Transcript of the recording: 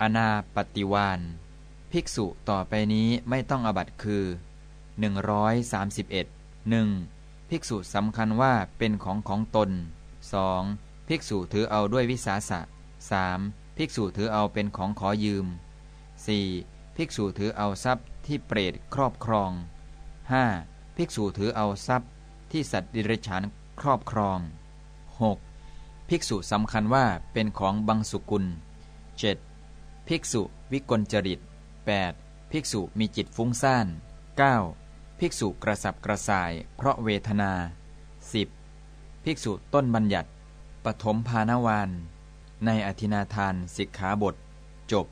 อนาปฏิวานภิกษุต่อไปนี้ไม่ต้องอบัตคือ 131 1. ภิกษุสำคัญว่าเป็นของของตน 2. ภิกษุถือเอาด้วยวิสาสะ 3. ภิกษุถือเอาเป็นของขอยืม 4. ภิกษุถือเอาทรัพย์ที่เปรตครอบครอง 5. ภิกษุถือเอาทรัพย์ที่สัตว์ดิเรกชันครอบครอง 6. ภิกษุสำคัญว่าเป็นของบังสุกุล 7. ภิกษุวิกลจริต 8. ภิกษุมีจิตฟุ้งซ่าน 9. ภิกษุกระสับกระส่าย เพราะเวทนา 10. ภิกษุต้นบัญญัติปฐมภานวานในอธินาทานสิกขาบท จบ